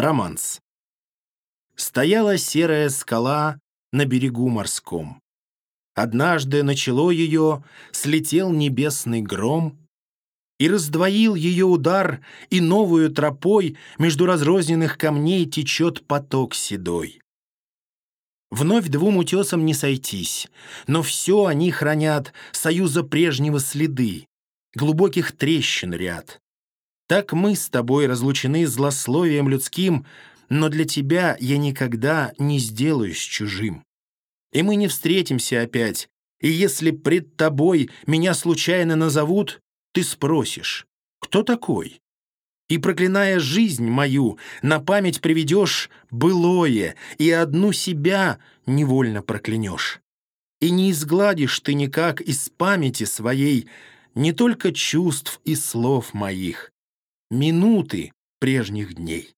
Романс. Стояла серая скала на берегу морском. Однажды начало ее, слетел небесный гром, и раздвоил ее удар, и новую тропой между разрозненных камней течет поток седой. Вновь двум утесам не сойтись, но все они хранят союза прежнего следы, глубоких трещин ряд. Так мы с тобой разлучены злословием людским, но для тебя я никогда не сделаюсь чужим. И мы не встретимся опять, и если пред тобой меня случайно назовут, ты спросишь, кто такой? И, проклиная жизнь мою, на память приведешь былое, и одну себя невольно проклянешь. И не изгладишь ты никак из памяти своей не только чувств и слов моих, минуты прежних дней.